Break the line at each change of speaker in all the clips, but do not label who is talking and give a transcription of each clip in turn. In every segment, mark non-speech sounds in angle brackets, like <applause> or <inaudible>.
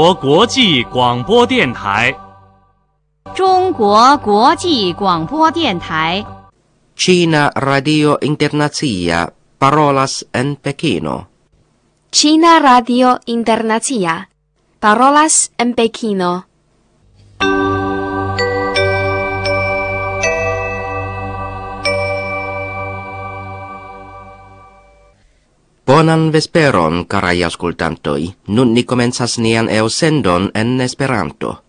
国国际广播电台。
中国国际广播电台。
Cina Radio Internazia parolas en Pekino.
Cina Radio Internazia parolas en Pekino.
Bonan vesperon, carai ascoltantoi. Nun ni comenzas nian eosendon en Esperanto.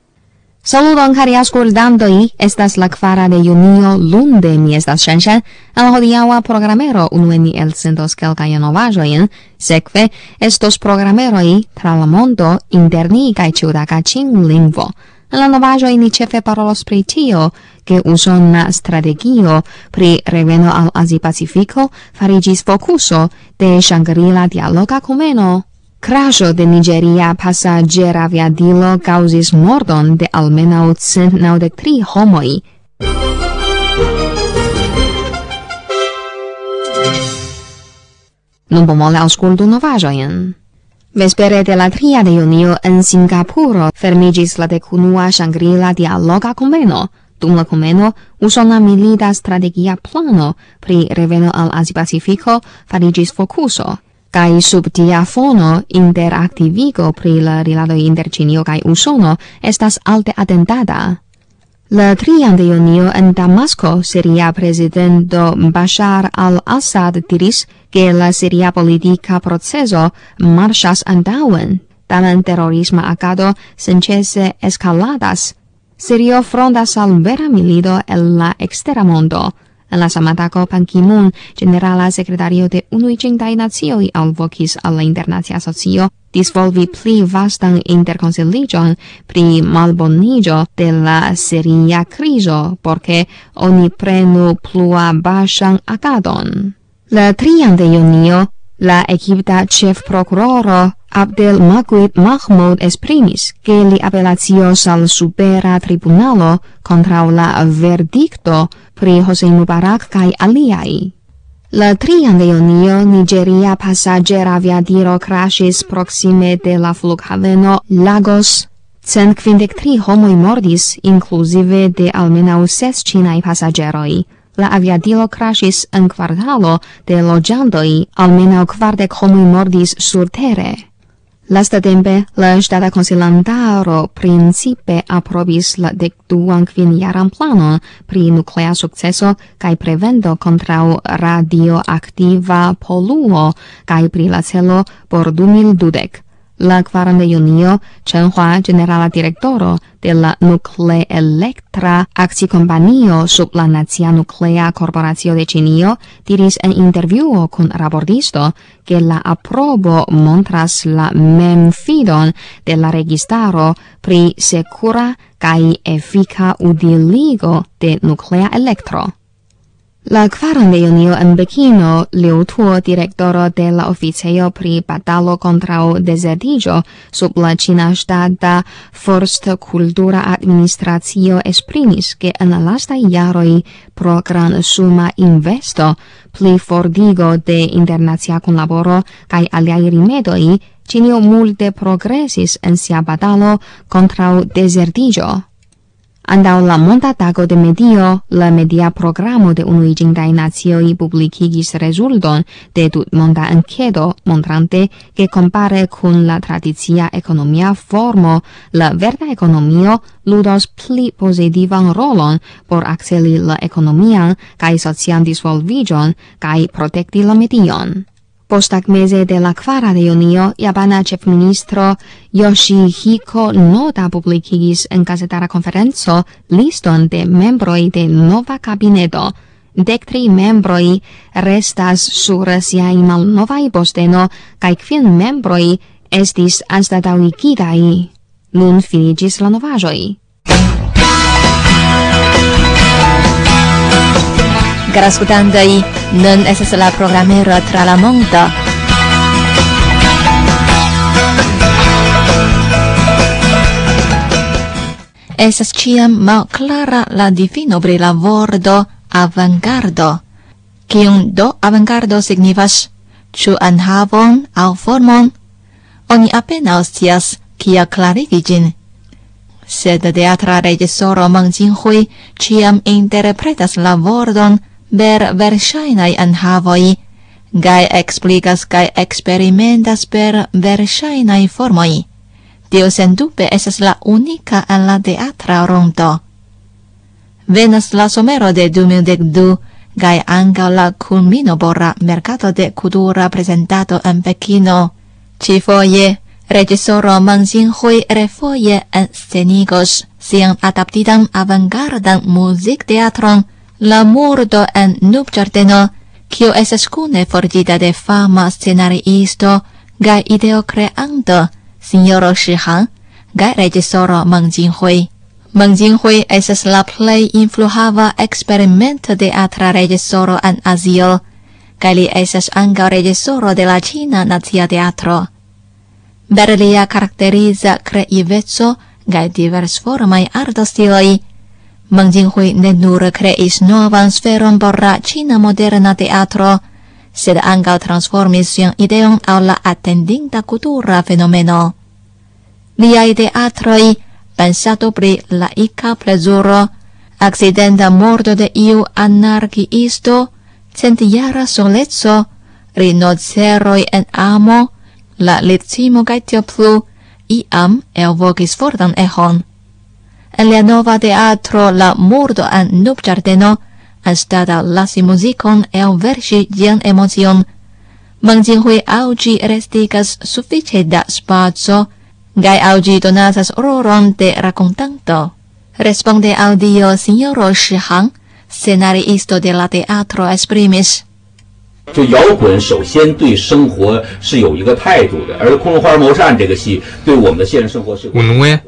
Saludon, cari ascoltantoi. Estas la quara de junio, lunde mi estas shenshen. Al hodiaua programero unue ni elsendos quelcae novajoin, sekve estos programeroi tra la mondo interni cae ciudaca cing lingvo. En la novajoin ni cefe parolos pri tio, che usona strategio pri reveno al Asi Pacifico farigis focuso de Shangri-La dialoga comeno. Crasho de Nigeria passagera viadilo causis mordon de almenau cent naudectri homoi. Non pomole auscultu novajoien. Vespere de la tria de junio en Singapuro fermigis la decunua Shangri-La dialoga conveno, dum la comeno usona milita strategia plano pri reveno al Asi-Pacifico farigis focuso, cae sub tia fono interactivigo pri la rilado inter Cinio cae Usono estas alte atentada. La trian de junio en Damasco, Siria presidento Bashar al-Assad diris che la Siria politica proceso marchas andauen, tamen terrorisma agado sencese escaladas, Sirio frondas al vera milido el la extera mondo. En la sama Pan Ki-moon, generala sekretario de Unuiĝintaj Nacioj, alvokis al la internacia socio disvolvi pli vastan interkonsiliĝon pri malboniĝo de la seria krizo porque oni prenu plua baŝan agadon. La 3 de junio La Egipta chef procuroro Abdel Maguid Mahmoud esprimis che li apelacios al supera tribunalo contra la verdicto pri Hossein Mubarak kai aliai. La trian de junio Nigeria passaggera aviadiro crashis proxime de la flughaveno Lagos. Cent quindec tri homoi mordis, inclusive de almenau ses cinai passageroi la aviadilo crashis en quartalo de logiandoi almenaŭ kvardek homui mordis surtere. Lastatempe la stata consilantaro principe aprobis la dekduan kvinjaran planon pri nuclea successo cae prevendo kontraŭ radioactiva poluo cae pri la celo por 2012 la quaran de junio, Chen Hua, generala directoro de la Nucle Electra Acciocompanio sub la Nazia Nuclea Corporatio de Cinio, diris en interviuo con raportisto che la aprobo montras la memfidon de la registaro pri secura cae effica udiligo de nuclea electro. La kvara Leonio Embekino, Tuo, directoro de la oficejo pri batalo contrao desertigio sub la Cina Stata Forst Cultura Administratio esprimis che en la lasta iaroi pro gran suma investo, pli fordigo de internacia kunlaboro cae aliai rimedoi Cinio multe progresis en sia batalo contrao desertigio. Andau la monta tago de medio, la media programo de unuigintai nazioi publicigis resulton de tut monta enchedo, montrante che compare cun la tradizia economia formo, la verda economio ludos pli positivan rolon por acceli la economian cae socian disvolvigion cae protecti la medion postac mese de la quara de junio, Japana ĉefministro Yoshihiko Noda publicigis en gazetara conferenzo liston de membroi de nova cabineto. Dec tri membroi restas sur siai mal novai posteno cae quin membroi estis anstatauigidai. Nun finigis la novajoi.
Garascutandai nun esas la programero tra la monta. Esas ciam mal clara la difino pri la vordo avangardo. Cium do avangardo signifas? Ĉu enhavon au formon? Oni apenaŭ scias kia clarigi gin. sed teatra regisoro Mang Jinghui ciam interpretas la vordon per versainai anhavoi, gai explicas gai experimentas per versainai formoi. Tio sendupe esas la unica en la teatra rondo. Venas la somero de 2012, gai anca la culmino borra mercato de cultura presentato en Pechino. Ci foie, regisoro Man Hui refoie en scenigos sian adaptitan avangardan music teatron la murdo en nubĝardeno, kio estas cune fordita de fama scenariisto kaj ideokreanto sinjoro Shihan ga regisoro Meng Jinghui. Meng Jinghui estas la plei influhava experimento de atra regisoro en Azio, kaj li estas ankaŭ regisoro de la Cina Nazia Teatro. Per creivezzo ga divers formai ardo stiloi, Meng Jinghui ne nur creis novan sferon por la Ĉina moderna teatro, sed ankaŭ transformis sian ideon au la attendinta cultura fenomeno. Liai teatroi, pensato pri laika plezuro, accidenta morto de iu anarchiisto, centiara solezzo, rinoceroi en amo, la litimo gaitio plu, iam elvokis fortan ehon En la nova teatro la morto en nub giardeno, anstata lasi musicon el versi gian emocion, Mang Jinghui augi restigas suffice da spazio, gai augi donatas roron de racontanto. Responde audio signoro Shi Hang, scenariisto de la teatro esprimis.
就摇滚首先对生活是有一个态度的，而《空中花儿谋善》这个戏对我们的现实生活是。
Unue,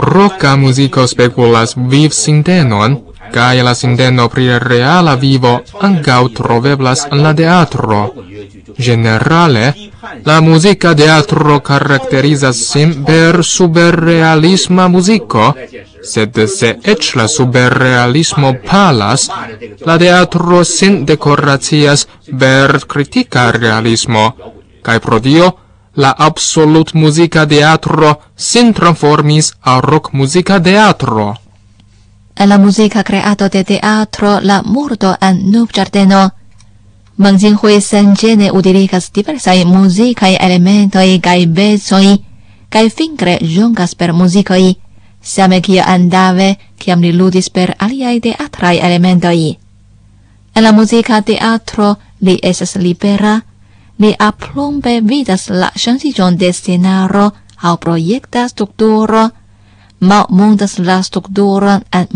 Rocca musico speculas viv sintenon, cae la sinteno pri reala vivo ancau troveblas en la teatro. Generale, la musica teatro caracterizas sin per superrealisma musico, sed se ec la superrealismo palas, la teatro sin decoracias per critica realismo, cae pro dio, la absolut musica teatro sin transformis a rock musica teatro.
En la musica creato de teatro la murdo en nub giardeno. Wang Jinghui sengene utiligas diversai musicae elementoi gai bezoi, gai fingre jungas per musicoi, same kia andave, kiam li ludis per aliai teatrai elementoi. En la musica teatro li esas libera, mi aplombe vidas la ŝanĝiĝon de scenaro au proiecta structuro, ma mundas la strukturon en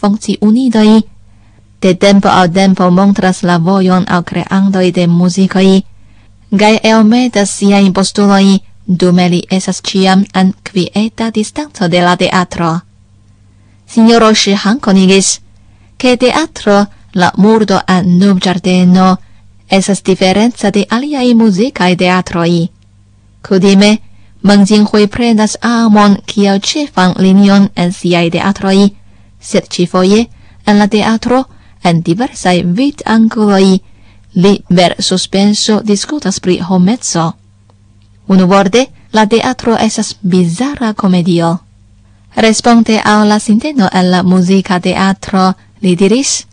funcci unidoi, de tempo al tempo montras la voion au creandoi de musicoi, gai eometas siajn postulojn, dume li esas ciam en quieta distanzo de la teatro. Signoro Shihan conigis, che teatro la murdo en nub giardeno esas diferenza de aliai musicae teatroi. Cudime, Meng Jinghui prenas amon kiel cefan linion en siai teatroi, sed cifoie en la teatro en diversai vid anguloi li ver suspenso discutas pri homezzo. Unu vorde, la teatro esas bizarra comedio. Responde alla sinteno en la musica teatro, li diris,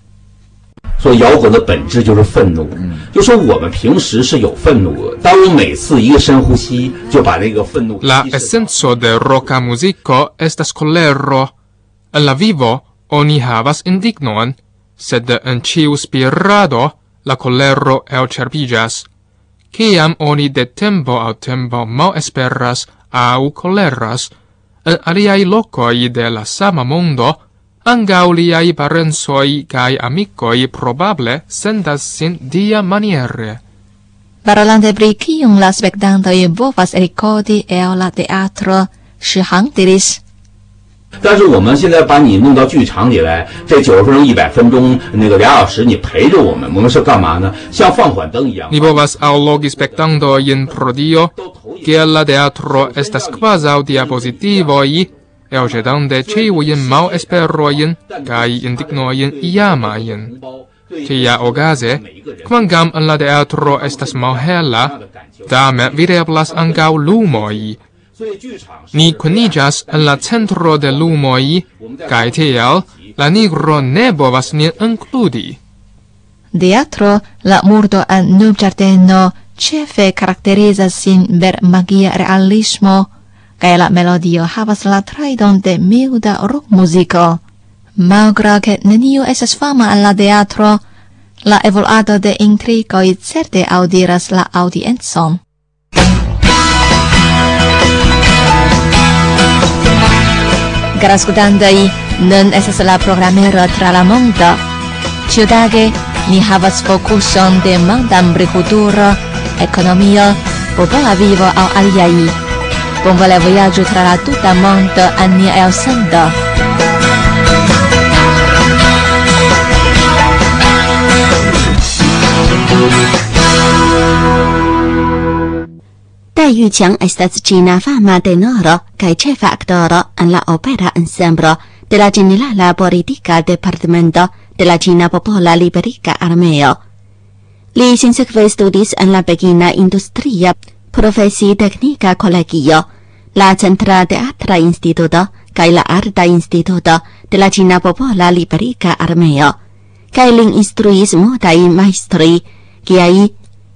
说摇滚的本质就是愤怒，就说我们平时是有愤怒的，当我每次一个深呼吸，就把那个愤怒。
La essenzo de rocca musico estas colero. En la vivo oni havas indignon, sed en ciu spirado la colero elcerpigas. Ciam oni de tempo au tempo mau esperas au coleras, en aliai locoi de la sama mondo, angau liai parensoi cae amicoi probable sendas sin dia maniere.
Parolante pri kiun la spectantoi povas ricodi el la teatro, Shi Hang diris,
但是我们现在把你弄到剧场里来，这九十分钟、一百分钟，那个俩小时，你陪着我们，我们是干嘛呢？像放缓灯一样。
Ni povas allogi spectantoin pro dio, che la teatro estas quasau diapositivoi, elgetante ciuin mal esperoin cae indignoin iamain. Tia ogase, quangam en la teatro estas malhela, dame videblas angau lumoi. Ni cunigas en la centro de lumoi, cae tiel la nigro ne bovas nin includi.
Teatro, la murdo en nub giardeno cefe caracterizas sin per magia realismo, kaj la melodio havas la traidon de miuda rockmuziko. Malgra che neniu esas fama al la teatro, la evoluado de intrigoi certe audiras la audienzon. Grascudandai, nun esas la programero tra la mondo. Ciudage, ni havas focuson de mandam briguduro, economio, popola vivo au aliai. Bon vole voyaggio tra la tuta monto annia e osando.
Dai Yu Qiang estas Cina fama tenoro kaj ĉefa aktoro en la opera ensemblo de la Ĝenerala Politika Departemento de la Ĉina Popola Liberiga Armeo. Li sinsekve studis en la Pekina Industria profesi Tehnica Kolegio, la Centra Teatra Instituto kaj la Arta Instituto de la Cina Popola Liberica Armeo, kaj lin instruis multaj majstroj kiaj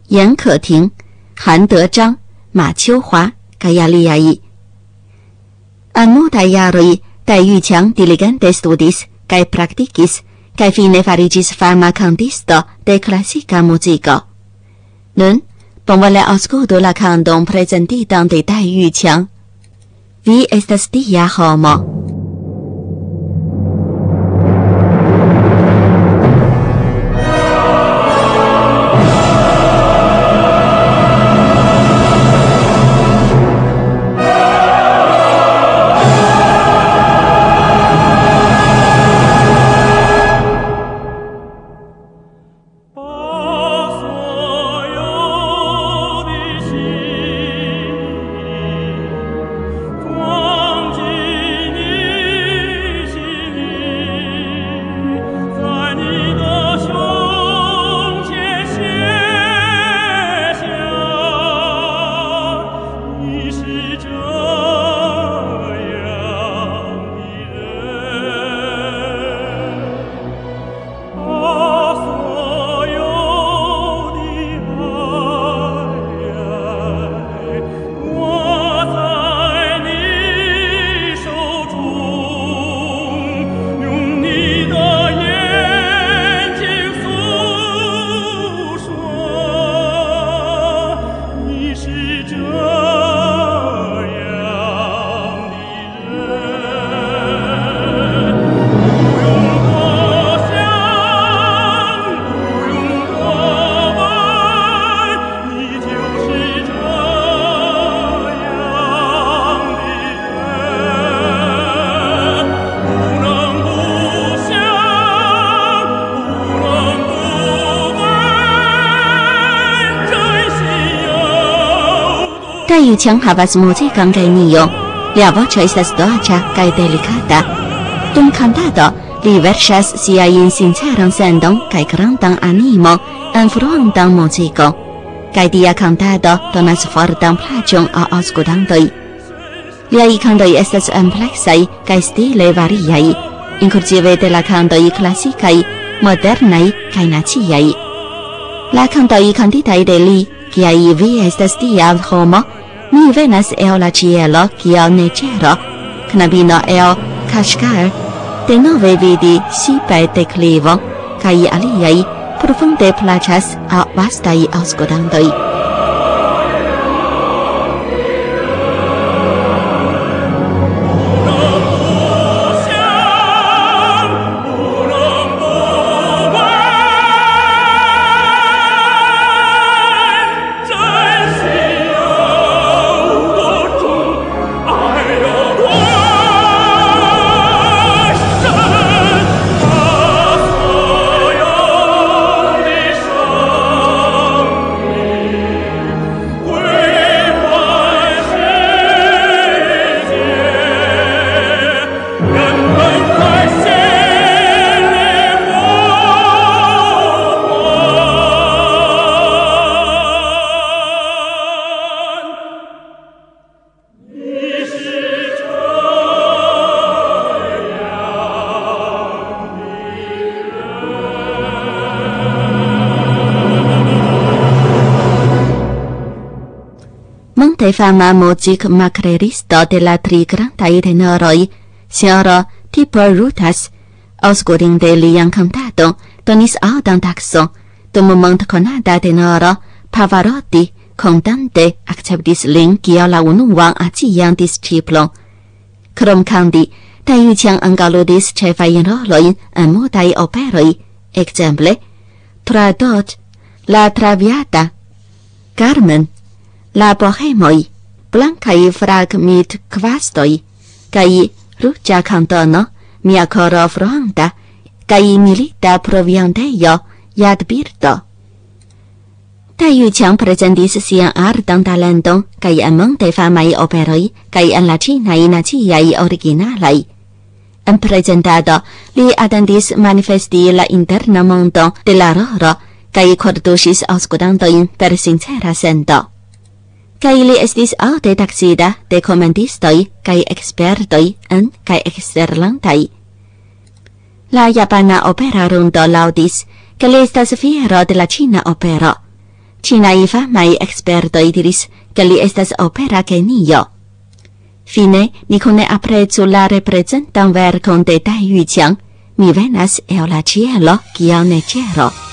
Yan Keting, Han Dezhang, Ma Qiuhua kaj aliaj. En multaj jaroj Dai Yuqiang diligente studis kaj praktikis kaj fine farigis fama cantisto de classica musico. Nun bonvole aŭskultu la canton prezentitan de Tai Yuqiang. Vi estas dia homo. Felician havas muzikan kaj nio. Lia voĉo estas dolĉa kaj delikata. Dum kantado li verŝas siajn sinceran sendon kaj grandan animo en fluantan muziko. Kaj dia kantado donas fortan plaĉon al aŭskultantoj. Liaj kantoj estas ampleksaj kaj stile variaj, inkluzive de la kantoj klasikaj, modernaj kaj naciaj. La kantoj kantitaj de li kiaj vi estas tia homo Oni venas eo la cielo, cio ne cero. Knabino eo Kashgar, de nove vidi sipe declivo, kai aliai profunde placas a vastai auscodantoi. fama music macreristo de la tri grandai tenoroi, signoro Tipo Rutas, auscurinde lian cantado, donis audan taxo, dum Montconada tenoro Pavarotti, contante acceptis lin kiel la unuan acian disciplo. Krom candi, Taiucian angaludis cefajn roloin en mutai operoi, exemple, Tradot, La Traviata, Carmen, la bohemoi, blancai fragmit quastoi, cae rugia cantono, mia coro fronta, cae milita provianteio, iad birdo. Tai Yu Qiang presentis sian artan talenton kai en monte famai operoi kai en la ĉinaj naciaj originalai. En presentado, li attendis manifesti la interna mondo de la roro kai cordusis auscudantoin per sincera sento kai li estis aute taxida de comandistoi kai expertoi en kai exterlantai. La Japana opera rundo laudis, che li estas fiero de la Cina opero. Cinai famai expertoi diris, che li estas opera genio. Fine, ni cune apprezzu la representan vercon de Tai Yu mi venas eo la cielo, cio ne
cielo.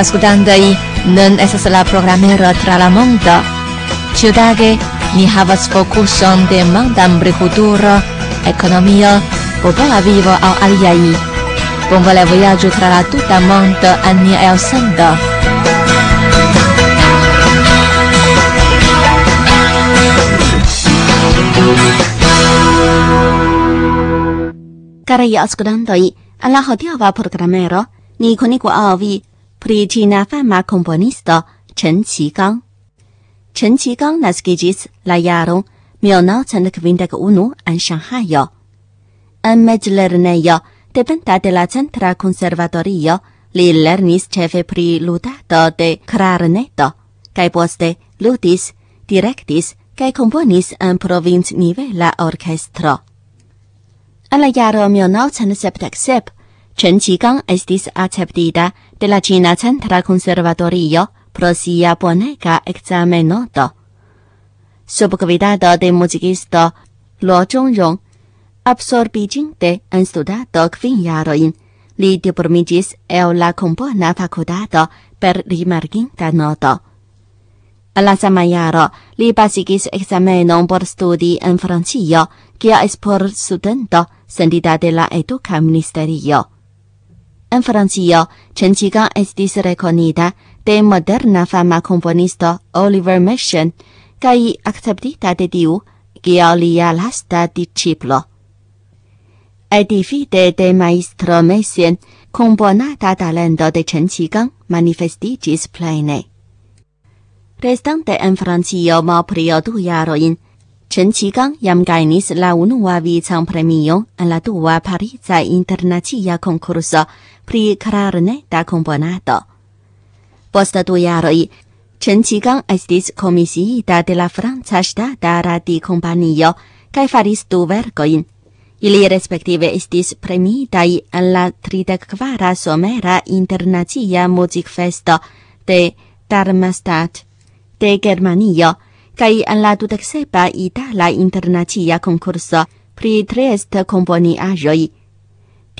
ascoltandoi, nun esas la programero tra la mondo. Ciudage, ni havas focuson de mondambri futuro, economio, popola vivo aliai aliaj. Bonvole viaggio tra la tuta mondo en nia elsendo.
Carei ascoltandoi, alla hodiava programero, ni conico avi argentina fama componisto Chen Qigang. Chen Qigang nascigis la jaro 1951 en Shanghaio. En mezlernejo, dependa de la Centra conservatorio, li lernis cefe pri ludado de klarneto cae poste ludis, directis, cae componis en provincnivela orchestro. En la jaro 1977 Chen Qigang estis acceptita de la Cina Centra Conservatorio pro sia bonega examenoto. Sub gvidado de musicisto Luo Zhongrong, absorbiginte en studado quin jaroin, li diplomigis el la compona facultato per rimarginta noto. Alla sama jaro li basigis examenon por studi en Francio, kia es por studento sendita de la educa ministerio. En Francio, Chen Cenciga estis reconita de moderna fama componisto Oliver Mission, kaj acceptita de tiu kiel lia lasta disciplo. Edifide de maestro Messiaen componata talento de Chen Cenciga manifestigis plene. Restante en Francio ma prio du jaroin, Chen Qigang jam gainis la unua vicam premio en la dua Parisa internacia Concurso pri klarne da komponado. Post du jaroi, Chen Qigang estis comisiita de la Franca Radi Radiokompanio cae faris du vergoin. Ili respektive estis premitai en la 34 somera internacia muzikfesto de Darmstadt de Germanio cae en la 27 itala internacia concurso pri Triest komponiaĵoj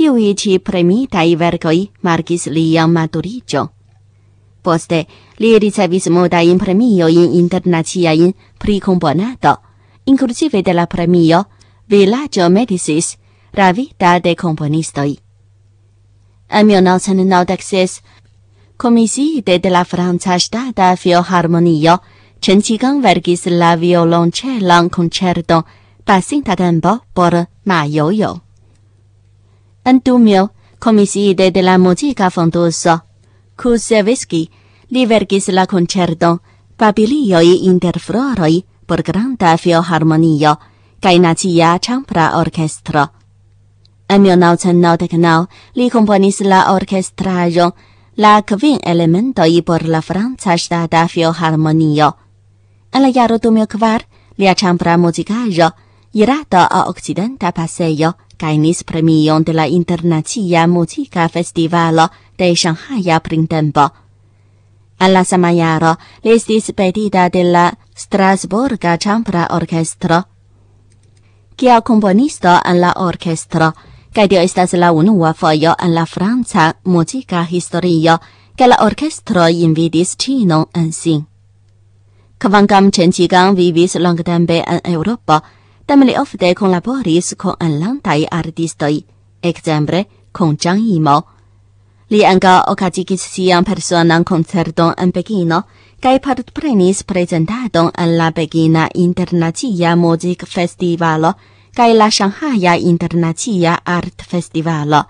tiui ci premitai vercoi marcis lia maturigio. Poste, li ricevis modai premioin internaciain pri componato, inclusive de la premio Villaggio Medicis, ravita de componistoi. En 1996, comisiide de la Franza Stata Filharmonio Cencigan vergis la violoncellan concerto pasinta tempo por Maioio. Antumio, comisiide de la musica fondoso, Kusevski, li vergis la concerto Papilioi inter floroi por granda filharmonio cae nazia champra orchestro. En 1999 li componis la orchestrajo, La kvin elementoi por la Franza stata Filharmonio. En la jaro 2004 lia champra musicajo, irata a Occidenta Passeio gainis premion de la Internazia Musica Festivalo de Shanghai printempo. Alla la sama jaro li estis petita de la Strasburga Champra Orchestro. Kiel componisto en la orkestro, kaj estas la unua foio en la franca historio, che la orchestro invidis Cino en sin. Kvankam Chen Qigang vivis longtempe en Europa, Tam li ofte collaboris con anlantai artistoi, exemple con Zhang Yimou. Li anca occasigis sian personan concerton en Pekino, cae partprenis presentadon en la Pekina Internazia Music Festivalo cae la Shanghai Internazia Art Festivalo.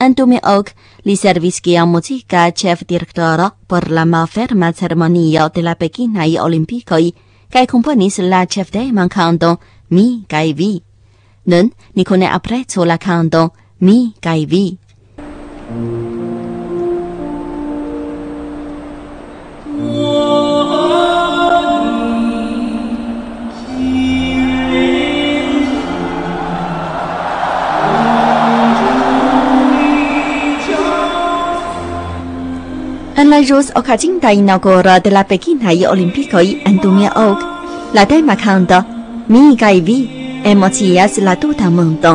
En 2008, li servis kiel musica chef directoro por la malferma ceremonio de la Pekinai Olimpicoi kaj componis la ĉefteman kanton Mi kaj vi. Nun ni kune apreco la canto Mi kaj vi. En la ĵus okazinta inaŭguro de la Pekinaj Olimpikoj en 2008, la tema canto Mi kaj vi emocias la tuta mondo.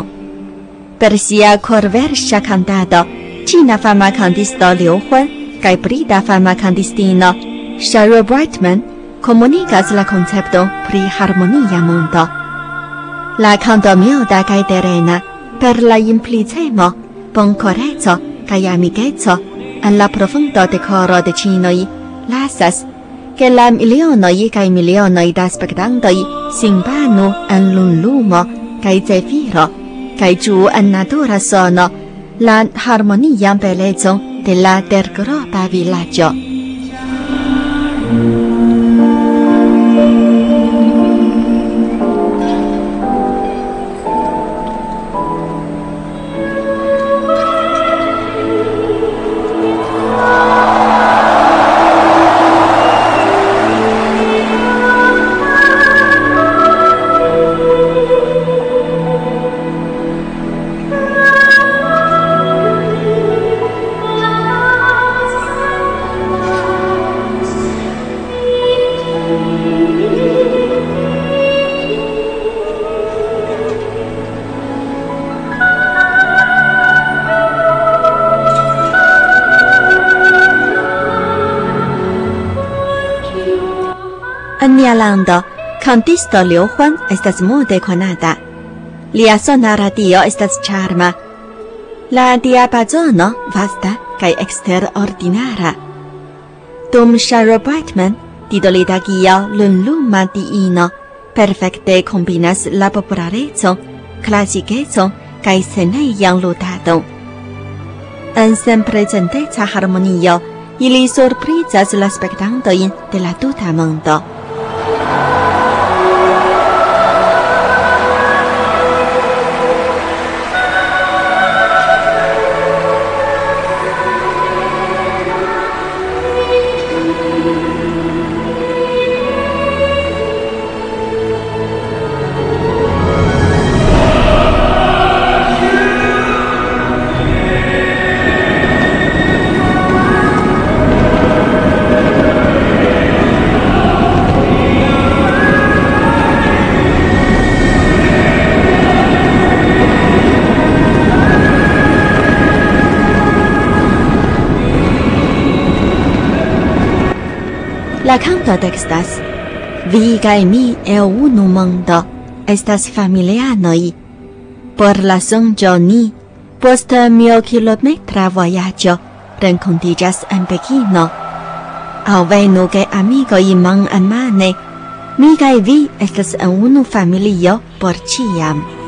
Per sia korverŝa cantado, ĉina fama cantisto Liu Huan kaj brita fama cantistino Cheryl Brightman comunicas la concepto pri harmonia mondo. La canto milda kaj terena per la implicemo, bonkoreco kaj amikeco alla profundo de coro de cinoi, lasas, che la milionoi cae milionoi da spectantoi sin banu en lun lumo kai zefiro, kai giù en natura sono, la harmonia belezon de la tergropa villaggio. Nederlando cantisto Liu Huan estas multe conata. Lia sona radio estas charma. La diapazono vasta kaj eksterordinara. Dum Sharo Brightman, titolita Gio Lunluma Diino, perfekte kombinas la popularecon, klasikecon kaj seneian ludadon. En senprezenteca harmonio, ili surprizas la spektantojn de la tuta mondo. Oh! canto textas. Vi cae mi e unu mondo, estas familianoi. Por la sonjo ni, post mio kilometra voyaggio, rencontigas en Pekino. Au venu che i man en mane, mi cae vi estas en unu familio por ciam.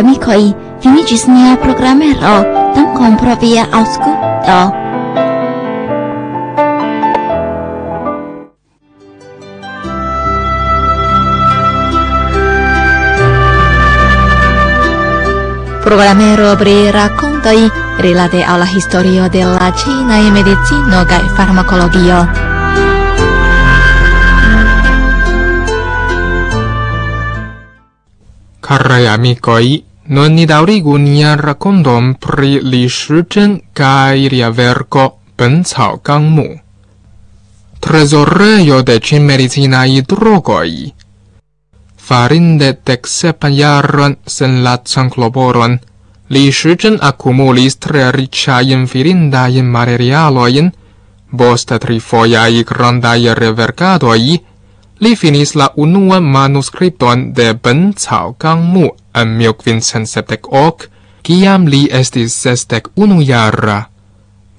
amicoi, finigis nia programero, dankon pro via ausculto.
Programero pri racontoi rilate alla historio della Cina e medicino kaj farmacologio.
Carrai amicoi, Non ni daurigu nian racondom pri Li Shizhen kaj lia cao gang mu. Tresoreio de ĉinmedicinaj drogoi. Farinde dec sepan jaron sen la cangloboron, Li Shizhen accumulis tre riĉajn virindajn materialojn, post trifojaj grandai reverkadoj, li finis la unua manuskripton de Ben Cao Gang Mu en 1578, kiam li estis sesdek unu jara.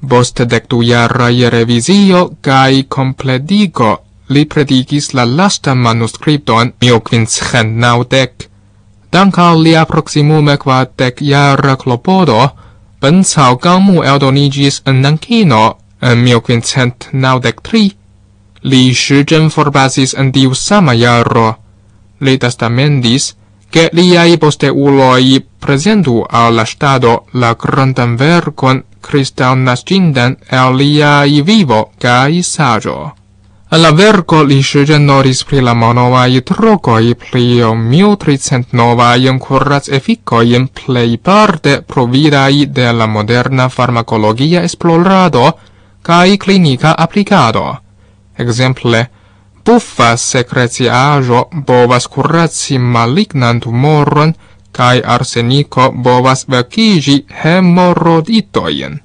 Post dec du jaraj revisio kaj kompledigo li predigis la lasta manuskripton 1590. Dankal li lia quatec quadec jara clopodo, Ben Cao Gang Mu eldonigis en Nankino en 1593, Li Shizhen forbasis en diu sama jaro. Li testamendis, che liai posteuloi presentu al la stado la grandan vercon Cristan nascindan el liai vivo cae sagio. Alla verco li Shizhen noris pri la monovai trocoi pli o mil tricent novai efficoi in plei parte providai de la moderna farmacologia esplorado cae clinica applicado. Exemple, buffa secretiajo bovas curaci malignan tumoron cae arsenico bovas vecigi hemoroditoien.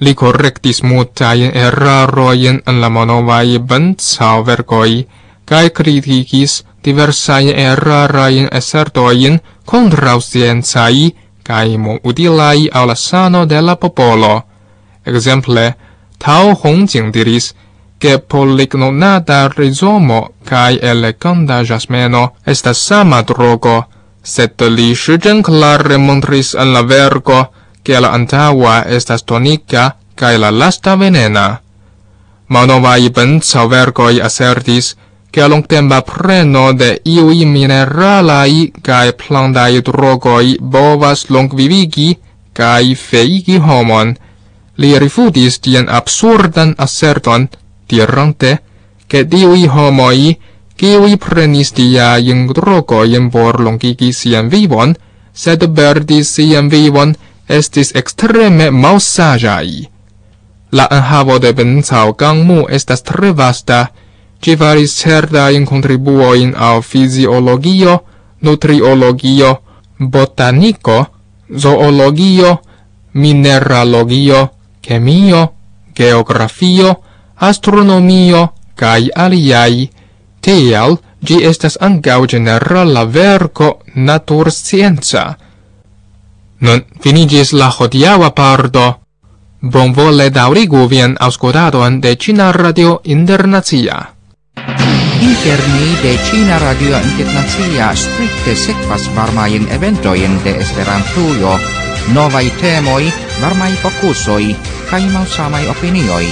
Li correctis mutaien erraroien en la monovae benzao vergoi, cae criticis diversae erraraien esertoien contra scienzai cae mo utilai au la sano de la popolo. Exemple, Tao Hongjing diris, che polignonata rizomo cae eleganda jasmeno estas sama drogo, sed li shigen clare montris en la vergo che la antaua estas tonica cae la lasta venena. Manovai bencao vergoi assertis che longtempa preno de iui mineralai cae plantai drogoi bovas longvivigi cae feigi homon. Li rifutis tien absurdan asserton, dirante che diui homoi, ciui prenis tiaen drogoien por longigi sian vivon, sed perdis sian vivon, estis extreme mausajai. La enhavo de Benzao Gangmu estas tre vasta, ci faris cerdain contribuoin au fisiologio, nutriologio, botanico, zoologio, mineralogio, chemio, geografio, astronomio kai aliai tial gi estas ancau generala verco verko naturscienca. Nun finigis la hodiava pardo. Bon Bonvole daurigu vien aŭskultadon de Cina Radio Internacia.
Interni de Cina Radio Internacia strikte sekvas varmajn eventojn de Esperantujo, novaj temoj, varmaj fokusoj kai malsamai opinioj.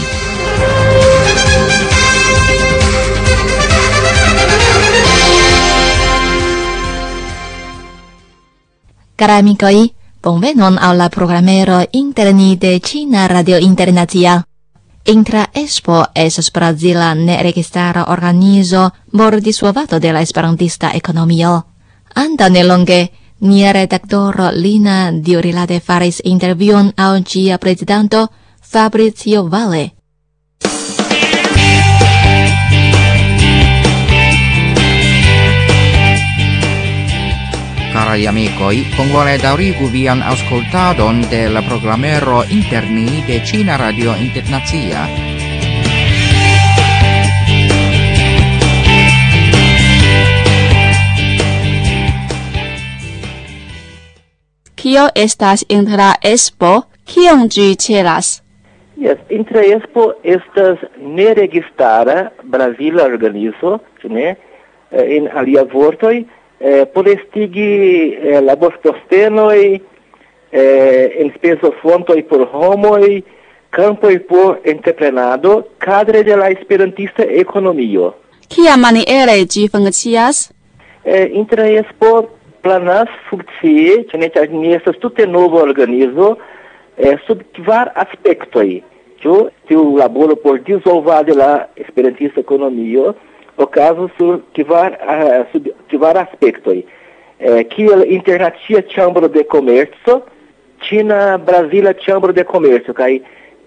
Cara amicoi, bonvenon al la programero interni de Cina Radio Internazia. Intra Expo es Brazila ne registara organizo por disuovato de la esperantista economio. Anta ne longe, nia redaktoro Lina Diorilade faris intervion au gia prezidanto Fabrizio Valle.
carai amicoi, convole daurigu vian auscultadon de la programero interni de Cina Radio Internazia.
Kio estas intra espo, kion gi celas?
Yes, intra Expo estas neregistara Brazila organizo, ne, eh, in alia vortoi, eh, polestigi eh, laborpostenoi, eh, enspeso fontoi por homoi, campoi por entreprenado, cadre de la esperantista economio.
Kia maniere gi funkcias?
Eh, Interespo planas funkcie, ĉar ne estas tute nova organizo, eh, sub kvar aspektoj. Ĉu tiu laboro por disvolvadi la esperantista ekonomio, okazos sur kvar uh, sub kvar aspektoj. Eh, kiel internacia ĉambro de komerco, China Brazila ĉambro de komerco kaj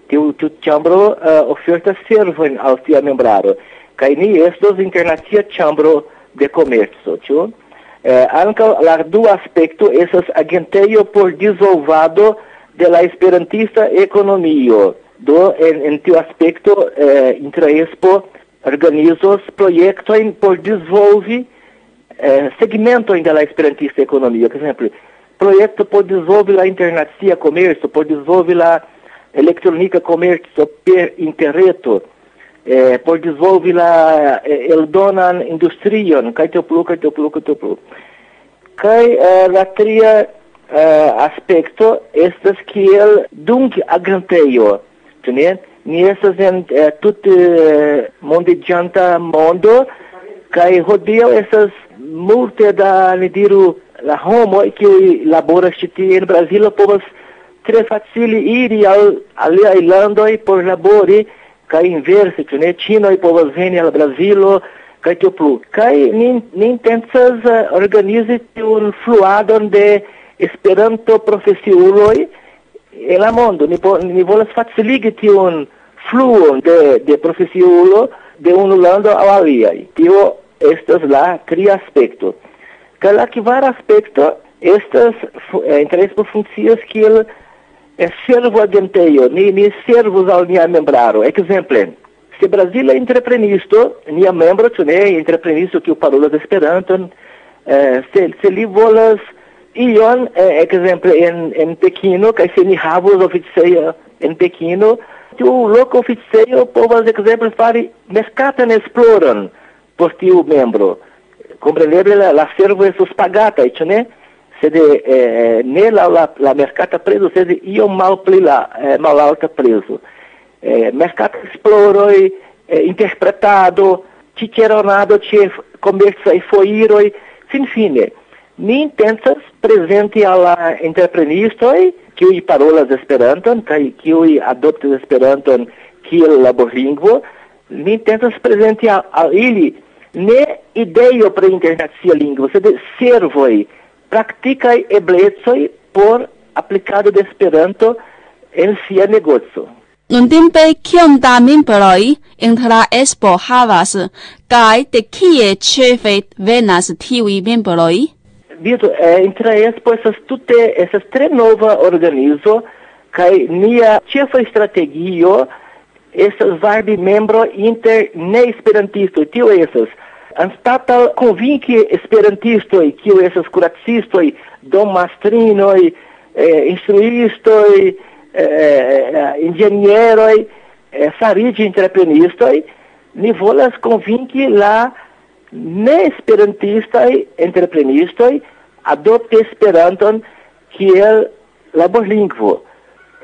tiu tiu ĉambro uh, ofertas servojn al sia membraro kaj ni estos internacia ĉambro de komerco, ĉu? Eh, anca la du esas agenteio por disvolvado de la esperantista economio. Do, en, en tiu aspecto, eh, intraespo organizo projetos por desenvolver é, segmento segmentos da esperantista economia. Por exemplo, projeto por desenvolve a internacia comércio, por desenvolve a eletrônica comércio per interreto, é, por desenvolve a eh, é, el donan industrion, cai teu plu, cai teu plu, teu. Cai tria aspecto estas que ele dunk aganteio, entendeu? Ni estas en eh, tute eh, mondiĝanta mondo kai hodiaŭ estas multe da, ni diru, la homoj kiuj laboras ĉi tie en Brazilo povas tre facile iri al aliaj landoj por labori kai inverse, ĉu ne ĉinoj povas veni al Brazilo kaj tio plu. Kaj ni, ni intencas eh, organizi tiun fluadon de Esperanto profesiuloj en la mondo. Ni, po, ni volas faciligi tiun fluon de, de profesiulo de unu lando al aliaj. Tio estas la tria aspekto. Kaj la kvara aspekto estas eh, intereso funkcias kiel é servo agenteio, ni, ni servos al nia membraro. Exemple, se Brasil é entreprenisto, nia membro, tu ne, entreprenisto que o parolas esperanto, eh, se, se li volas ion, eh, exemple, en, en Pequino, kai se ni havos oficeia en Pequino, tiu loco oficejo povas exemple fari mercatan esploron por tiu membro. Compreneble la, la servo estus pagata, eĉ ne? Sed eh, eh, ne la, la, la mercata preso, sed io mal pli la eh, malalta preso. Eh, mercata esploroi, eh, interpretado, ciceronado ĉe komercaj foiroj, sinfine. Ni intencas prezenti al la entreprenistoj kiuj parolas Esperanton kaj kiuj adoptas Esperanton kiel laborlingvo, mi tentas prezenti al, al ili ne ideo pri internacia lingvo, sed servoj, praktikaj eblecoj por aplikado de Esperanto en sia
negoco. Nuntempe kiom da membroj intra Espo havas kaj de kie ĉefe venas tiuj membroj?
Vidu, é, eh, Intraespo essas tute, essas tre nova organizo, kai nia chefa strategio essas varbi membro inter ne esperantisto, tio essas. Anstata convinque esperantisto e que essas curacisto e dom mastrino e eh, instruisto e eh, ingeniero e eh, sarige entreprenisto e ni volas convinque la ne esperantistaj entreprenistoj adopti Esperanton kiel laborlingvo.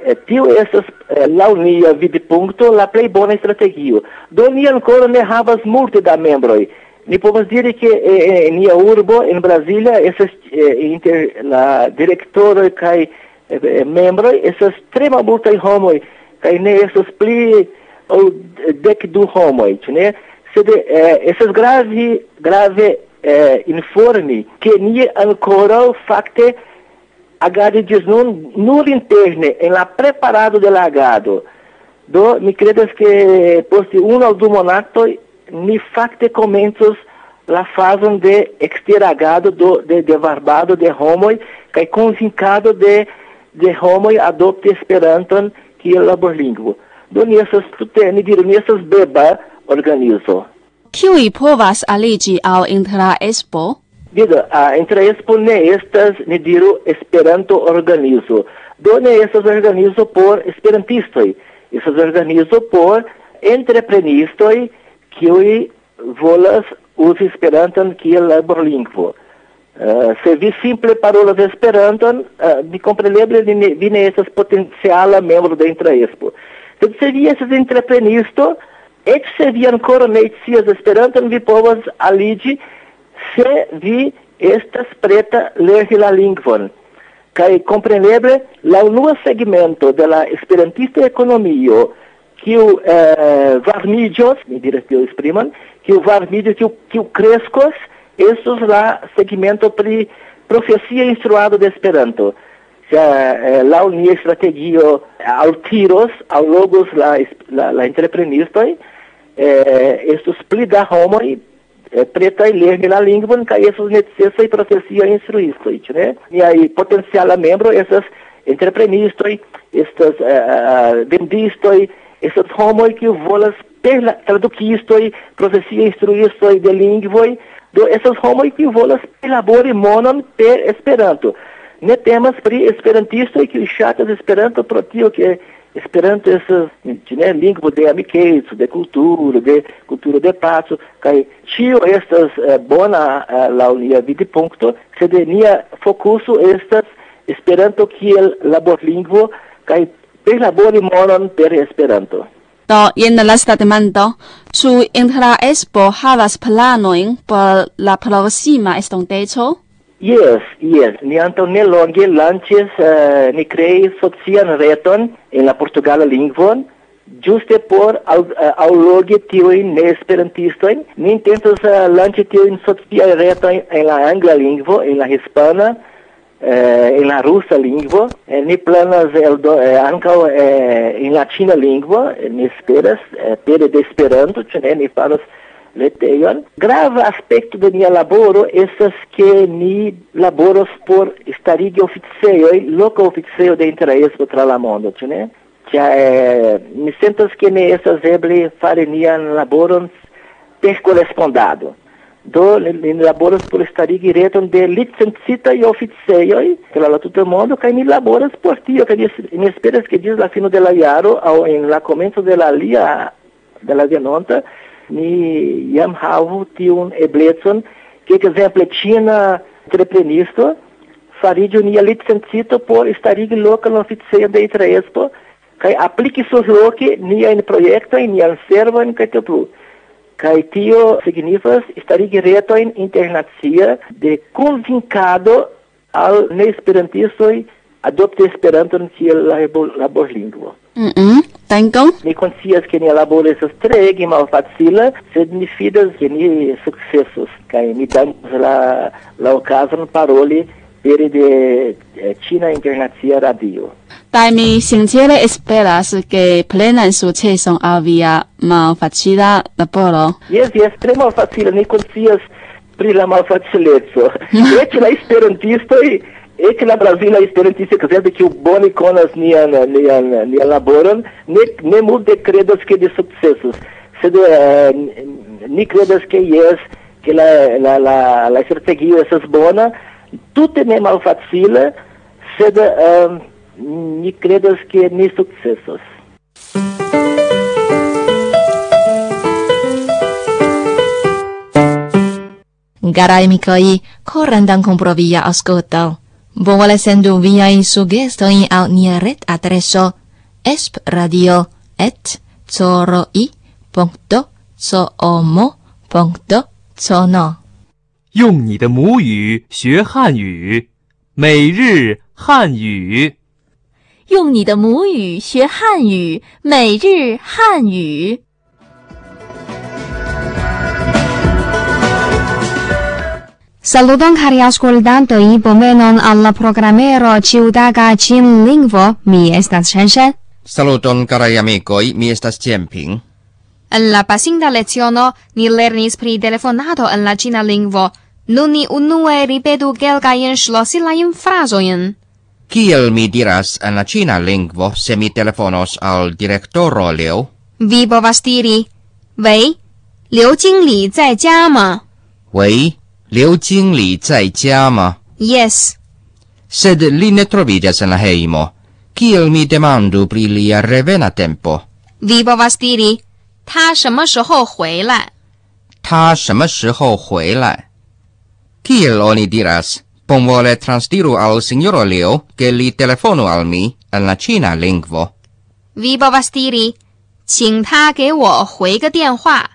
E, tio estas eh, laŭ nia vidpunkto la plej bona strategio. Do ni ankoraŭ ne havas multe da membroj. Ni povas diri ke eh, en nia urbo en Brazilia estas eh, inter la direktoroj kaj eh, membroj estas tre malmultaj homoj kaj ne estas pli ol dek du homoj, ĉu ne? sed eh, estas grave grave eh, informi che ni ancora facte agade dis nun nur interne en la preparado de la agado. Do mi credas che posti uno al du monato ni facte comentos la fazon de exteragado do de de varbado de homoi kai convincado de de homoi adopti esperanton kiel laborlingvo do ni estas tute ni diru ni estas beba organizo.
Kiui povas aligi al Interaespo?
Vido, a Interaespo ne estas, ne diru, Esperanto organizo. Do ne estas organizo por esperantistoi. Estas organizo por entreprenistoi kiui volas uzi Esperanton kiel laborlingvo. Uh, se vi simple parolas Esperanton, eh, uh, vi compreneble vi ne, vi ne estas potenciala membro de Intraespo. Sed se vi estas entreprenisto, Ec se vi ancora ne scias Esperanton, vi povas aligi se vi estas preta lerni la lingvon. Kai compreneble la unua segmento de la esperantista ekonomio, kiu eh, varmiĝos, mi diras o espriman, kiu o, kiu, kiu crescos, estos la segmento pri profesia instruado de Esperanto. la eh, la unia strategio eh, altiros al logos la la la entreprenistoj É, eh, estes pligarromoi é, preta e lerme na língua, não caia essas necessidades e profecia instruístas, né? E aí, potencial a membro, essas entreprenistas, estas é, é, uh, vendistas, essas homos que volas pela traduquistas, profecia instruístas de língua, do, essas homos que volas elabore monon per esperanto. Ne temas pri esperantistas que chatas esperanto pro tio que Esperanto essas, né, lingvo de amikeco, de kulturo, de kulturo de paco, kaj ĉio estas eh, bona eh, laŭ nia vidpunkto, sed nia fokuso estas Esperanto kiel laborlingvo kaj perlabori monon per Esperanto.
Do, jen la lasta demando. Ĉu Intra Espo havas planojn por la proksima estonteco?
Yes, yes. Ni antaŭ ne longe lanĉis, uh, ni kreis socian reton en la portugala lingvon, juste por au, uh, eh, tiujn neesperantistoin, Ni intentas uh, eh, lanĉi tiujn socia retojn en la angla lingvo, en la hispana, eh, en la rusa lingvo. eh, ni planas eldo, eh, ankaŭ eh, en la china lingvo, ni esperas, eh, pere de Esperanto, ne, ni faras retejon. Grava aspekto de nia laboro estas ke ni laboros por starigi oficejoj, loka oficejo de intereso tra la mondo, ĉu ne? Ĉar eh, mi sentas ke ne estas eble fari nian laboron per korespondado. Do ni laboras por starigi reton de licencitaj oficejoj tra la tuta mondo kaj ni laboras por tio kaj ni esperas ke ĝis la fino de la jaro aŭ en la komenco de la alia de la venonta ni jam havu tiun eblecon, ke ekzemple ĉina entreprenisto fariĝu unia licencito por starigi lokan oficejon de Itrespo, kai apliki surloke niajn projektojn, in servojn kaj tio servo kaj plu. Kai tio signifas starigi reto in internacia de convincado al neesperantistoj adopti Esperanton kiel laborlingvo.
Mm -mm. Dankon.
Mi konscias ke nia laboro estas treege malfacila, sed mi fidas ke ni sukcesos kaj mi dankas la la okazon paroli pere de eh, China Internacia Radio.
Dai mi sincere esperas ke plenan succeson al via malfacila laboro.
Jes, jes, tre malfacila, ni konscias pri la malfacileco. <laughs> Eĉ la esperantistoi E que na ekla brazila experiência que kiu bone konas nian nian nian laboron nem ne multe kredas que de sukcesos sed uh, ni kredas ke jes que la la la la strategio estas bona tute ne malfacile sed uh, ni credas que nem successos.
Garai micoi, corran dan comprovia ascoltau. Ascolto. Vole sendu viai sugestoi al nia ret adreso espradio et zoroi punto zoomo punto zono.
用你的母语学汉语，每日汉语。
用你的母语学汉语，每日汉语。
Saluton cari ascoltantoi, bonvenon alla programero ciudaga cin lingvo, mi estas Shen
Saluton carai amicoi, mi estas Jianping.
En la pasinta leziono, ni lernis pri telefonato en la cina lingvo. Nun ni unue ripetu kelkaien ŝlosilain frazoin.
Kiel mi diras en la cina lingvo se mi telefonos al direktoro Liu?
Vi povas diri, Wei, Liu Jingli 在家吗?
Wei, Liu Jingli 在家吗?
Yes.
Sed li ne trovigas en la heimo. Kiel mi demandu pri lia revena tempo?
Vi povas diri, 他什么时候回来?
他什么时候回来? Kiel oni diras, bonvole transdiru al signoro Liu che li telefonu al mi en la cina lingvo.
Vi povas diri, 请他给我回个电话。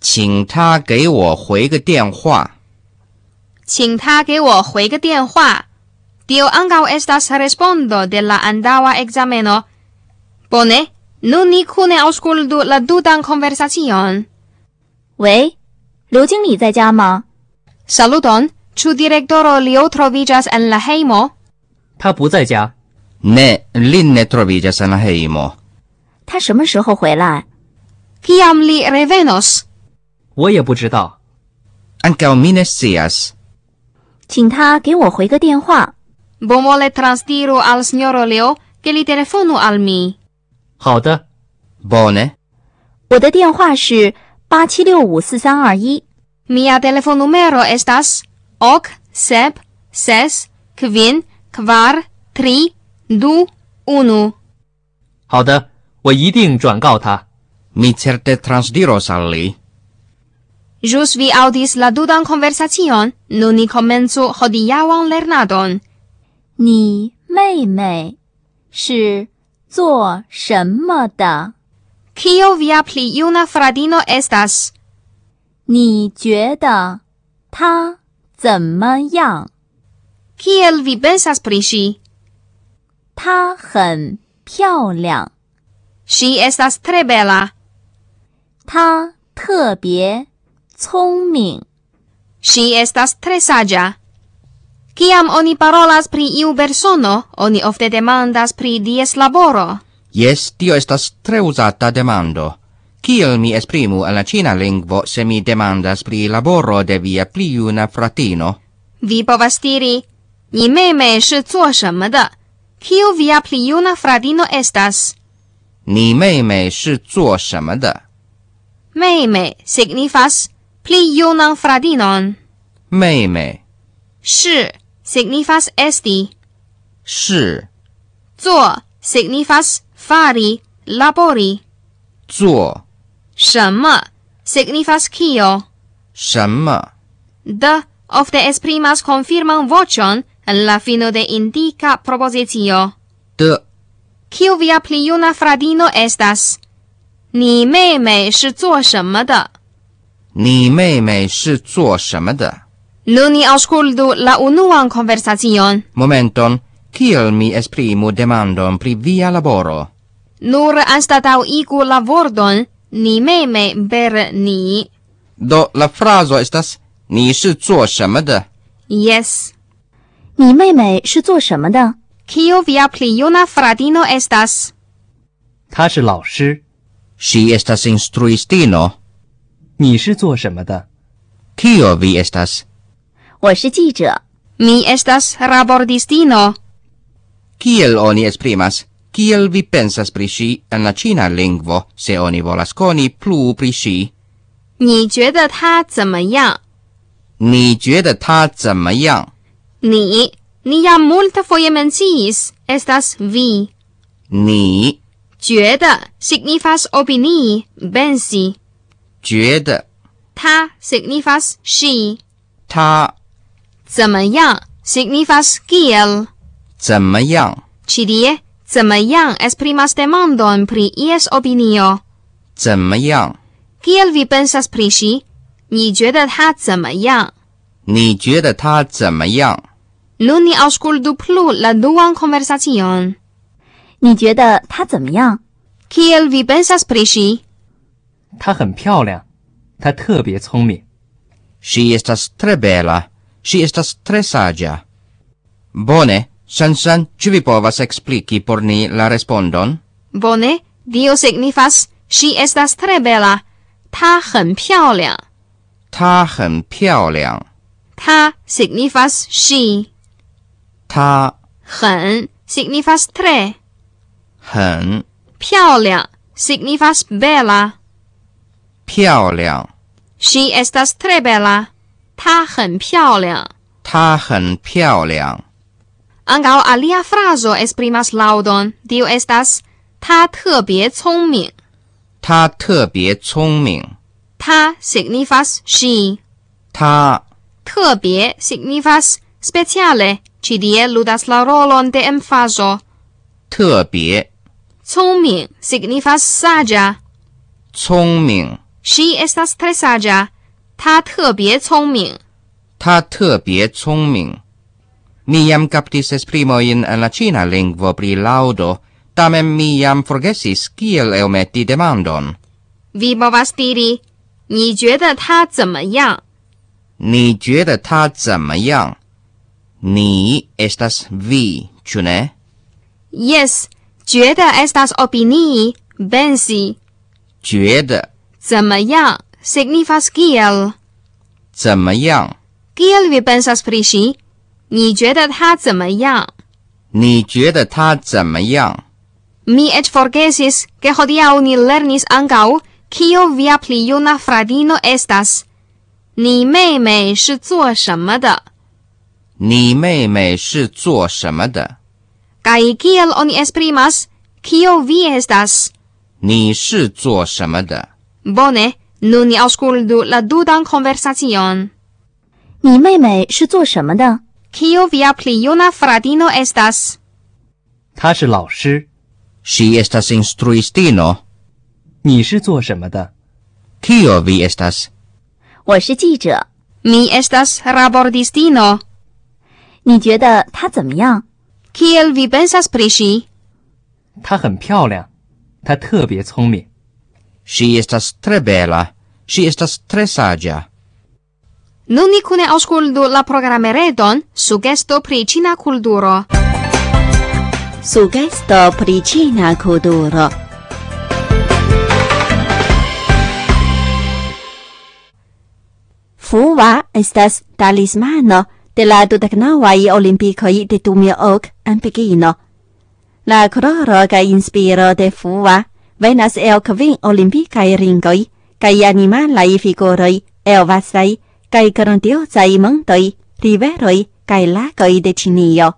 请他给我回个电话。
请他给我回个电话。Dio ankaŭ estas respondo de la antaŭa ekzameno. Bone, nun ni kune aŭskultu la dudan konversacion.
喂，刘经理在家吗
？Saluton, ĉu direktoro Liu troviĝas en la hejmo?
他不在家。
Ne, li ne troviĝas en la hejmo.
他什么时候回来
？Kiam li revenos?
我也不知道。
Ankaŭ mi ne scias.
请他给我回个电话。
Bonvole transdiru al sinjoro Liu ke li telefonu al mi.
好的
，Bone.
我的电话是八七六五四三二一。
Mia telefonnumero estas ok sep ses kvin kvar tri du unu.
好的，我一定转告他。
Mi certe transdiros al li.
Jus vi audis la dudan konversacion, nun ni komencu hodiaŭan lernadon.
你妹妹是做什么的？
Kio via pli juna fratino estas?
你觉得她怎么样？
Kiel vi pensas pri ŝi?
她很漂亮。
Ŝi estas tre bela.
她特别 聪明。
Ŝi estas tre saĝa. Kiam oni parolas pri iu persono, oni ofte demandas pri dies laboro.
Yes, tio estas tre usata demando. Kiel mi esprimu en la cina lingvo se mi demandas pri laboro de via pli juna fratino?
Vi povas diri, ni meme shi zuo shemme de? Kiu via pli juna fratino estas?
Ni meme shi zuo shemme
de? Meme signifas pli junan fratinon.
妹妹
是 signifas esti.
是
做 signifas fari, labori.
做
什么 signifas kio.
什么
De ofte esprimas confirman voĉon en la fino de indika propozicio.
的
Kiu via pli juna fratino estas? 你妹妹是做什么的？
Ni mei de?
Nun ni ausculdu la unuan conversazion.
Momenton, kiel mi esprimu demandon pri via laboro?
Nur anstataŭ igu la vordon, ni meme per ni.
Do, la frazo estas, ni shi zuo shemme de?
Yes.
Ni mei shi zuo shemme de?
Kio via pli juna fratino estas?
Ta shi lao shi.
Si estas instruistino.
你是做什么的？
Kio vi estas?
我是记者。
Mi estas rabordistino.
Kiel oni esprimas? Kiel vi pensas pri ŝi en la ĉina lingvo, se oni volas koni plu pri ŝi?
你觉得他怎么样？
你觉得她怎么样？
你 ni jam multfoje menciis estas vi.
你
觉得 signifas opinii, pensi.
觉得
他 signifas ŝi.
她
怎么样 signifas kiel.
怎么样？
Ĉi tie 怎么样 esprimas demandon pri ies opinio.
怎么样？
Kiel vi pensas pri ŝi? 你觉得他怎么样？
你觉得她怎么样？
Nun ni aŭskultu plu la duan konversacion.
你觉得她怎么样？
Kiel vi pensas pri ŝi?
她很漂亮，她特别聪明。
Ŝi estas tre bela. Ŝi estas tre saĝa. Bone, Sansan, ĉu vi povas ekspliki por ni la respondon?
Bone, dio signifas ŝi estas tre bela. 她很漂亮。
她很漂亮。
她 signifas ŝi.
她
很 signifas tre.
很
漂亮 signifas bela.
漂亮。
Ŝi estas tre bela. 她很漂亮。
她很漂亮。
Ankaŭ alia frazo esprimas laŭdon. Dio estas 她特别聪明。
她特别聪明。
她 signifas ŝi.
她
特别 signifas speciale. Ĉi tie ludas la rolon de emfazo.
特别
聪明 signifas saĝa.
聪明。
Ŝi estas tre saĝa. 她特别聪明。
她特别聪明。Mi jam kaptis esprimojn en la ĉina lingvo pri laŭdo, tamen mi jam forgesis kiel elmeti demandon.
Vi povas diri, 你觉得她怎么样？
你觉得她怎么样？你 estas vi, ĉu ne?
Yes, 觉得 estas opinii, pensi.
觉得
怎么样 signifas kiel.
怎么样？
Kiel vi pensas pri ŝi? 你觉得她怎么样？
你觉得她怎么样？
Mi eĉ forgesis, ke hodiaŭ ni lernis ankaŭ, kio via pli juna fratino estas. 你妹妹是做什么的？
你妹妹是做什么的？
Kaj kiel oni esprimas, kio vi estas?
你是做什么的？
Bone, nun ni aŭskultu la dudan konversacion.
你妹妹是做什么的
？Kio via pli juna fratino estas?
她是老师。
Ŝi estas instruistino.
你是做什么的
？Kio vi estas?
我是记者。
Mi estas rabordistino.
你觉得她怎么样
？Kiel vi pensas pri ŝi?
她很漂亮，她特别聪明。
Si estas tre bela. Si estas tre sagia.
Nun ni cune ausculdu la programmeredon Sugesto pri Cina Culturo.
Sugesto pri Cina Culturo. Fuwa estas talismano de la dudeknauaj olimpikoj de 2008 en Pekino. La coloro kaj inspiro de Fuwa venas el kvin olimpikaj ringoi, kaj animalaj figuroj el vastaj kaj grandiozaj montoj, riveroj kaj lagoj de Ĉinio.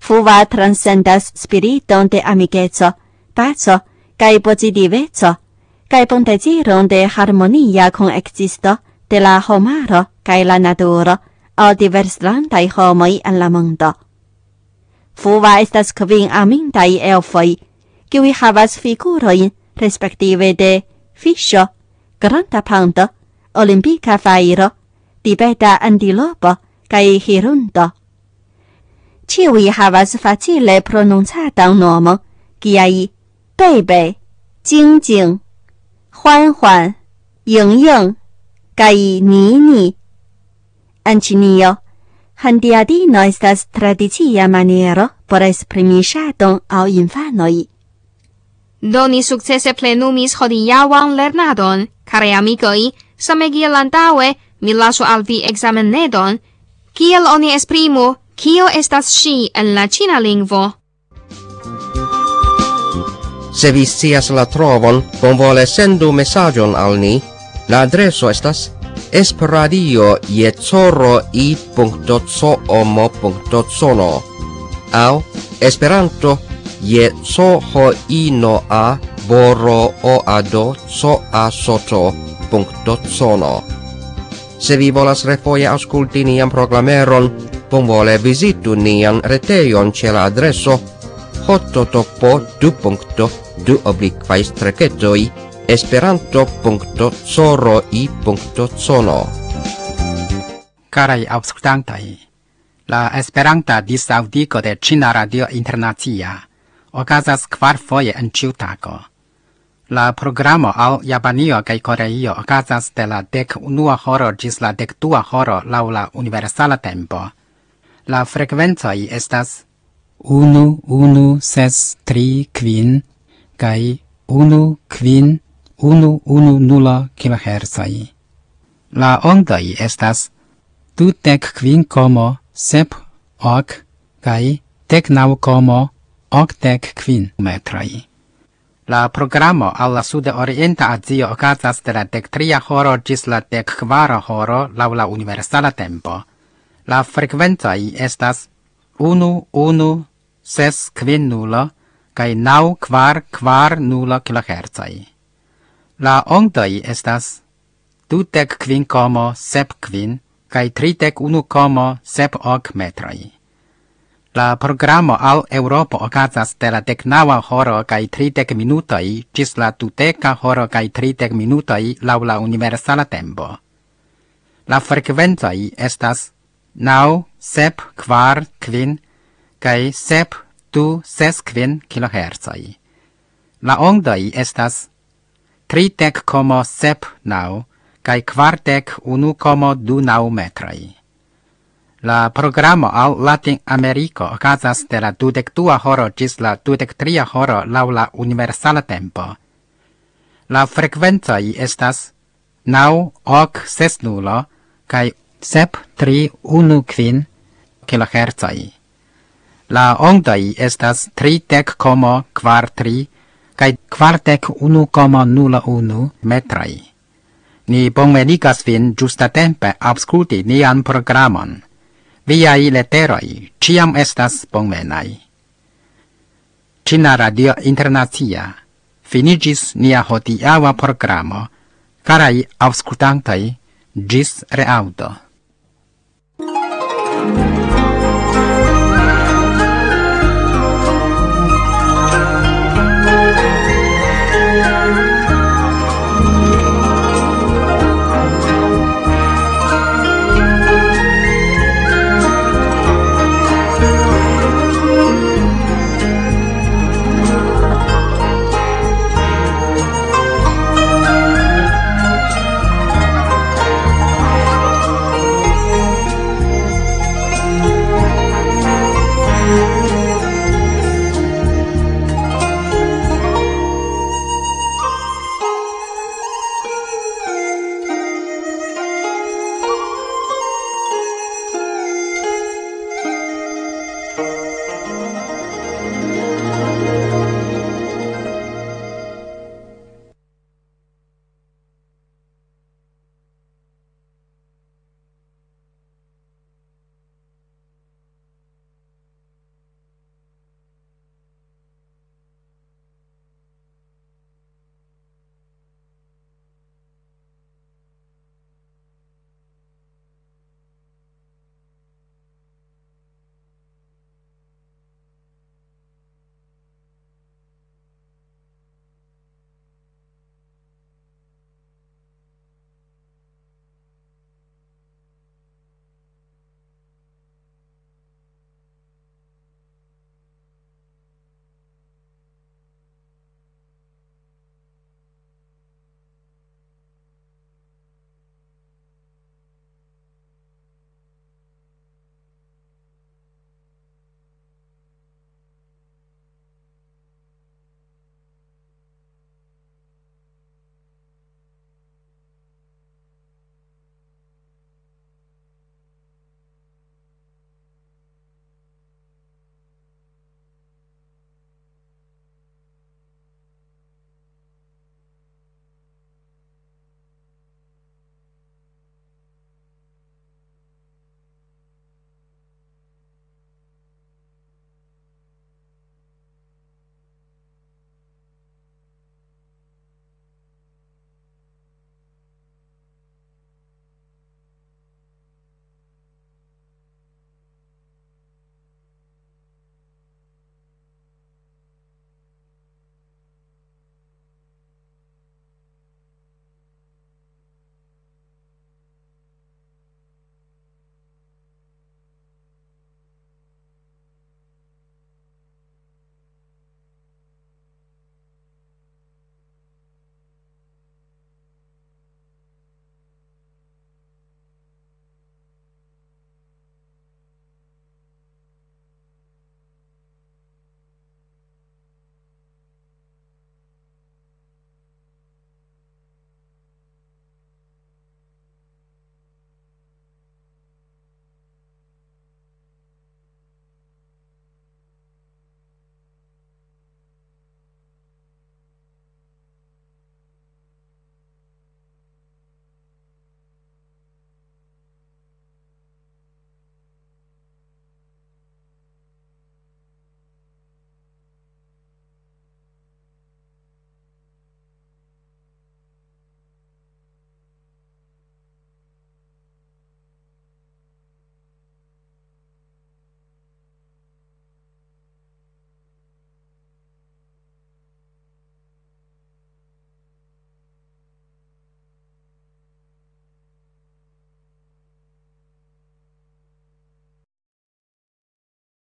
Fuva transcendas spiriton de amikeco, paco, kaj pozitiveco kaj ponteziron de harmonia kun existo de la homaro kaj la naturo, al diverslandaj homoj en la mondo. Fuva estas kvin amintaj elfoj kiui havas figuroin, respektive de fisho, granda panto, olimpica fairo, tibeta antilopo, cae hirundo. Ciui havas facile pronuncata nomo, ciai Bebe, Jing Jing, Huan Huan, Ying Ying, cae Ni Ni. Ancinio, handiadino estas tradicia maniero por esprimi ŝaton aŭ infanoj.
Do ni sukcese plenumis hodiaŭan lernadon, kare amikoj, same kiel antaŭe mi lasu al vi ekzamenedon, kiel oni esprimu kio estas ŝi en la ĉina lingvo.
Se vi scias la trovon, bonvole sendu mesaĝon al ni. La adreso estas esperadio je coro i.coomo.sono au esperanto ye soho ino a boro o ado so a soto punto sono. Se vi volas refoje ausculti nian programeron, bonvole visitu nian reteion ce la adreso hototopo du puncto du obliquai strecetoi esperanto.soroi.sono
Carai auscultantai, la esperanta disaudico de Cina Radio Internacia ocasas quar foie en ciu tago. La programo al Japanio kaj Koreio okazas de la dek unua horo ĝis la dek dua horo laŭ la universala tempo. La frekvencoj estas unu, unu, ses, tri, kvin, kaj unu, kvin, unu, unu, nulo kilohertzoj. La ondoj estas dudek kvin komo, sep, ok, kaj dek naŭ komo, octec quin metrai. La programo al la sude orienta Azio ocasas de la dectria horo gis la deccvara horo lau la universala tempo. La frequenzai estas unu unu ses quin nulo cae nau quar quar nulo kilohertzai. La ondoi estas dudec quin como sep quin cae tridec unu como sep hoc metroi. La programo al Europo okazas de la deknaŭa horo kaj tridek minutoj ĝis la dudeka horo kaj tridek minutoj laŭ la universala tempo. La frekvencoj estas naŭ, sep, kvar, kvin kaj sep, du, ses, kvin kilohercoj. La ondoj estas tridek komo sep naŭ kaj kvardek unu komo du naŭ metroj. La programo al Latin Americo okazas de la dudekdua horo ĝis la dudek-tria horo laŭ la universala tempo. La frekvencoj estas nau hoc ses nulo kaj sep tri unu quin kilohercoj. La ondoj estas tridek como quar tri kaj kvardek unu komo nulo unu metrai. Ni bonvenigas vin ĝustatempe aŭskulti nian programon. Viai leteroi ciam estas bonvenai. Cina Radio Internazia finigis nia hodiaŭa programo. Carai auscultantai, gis reaudo.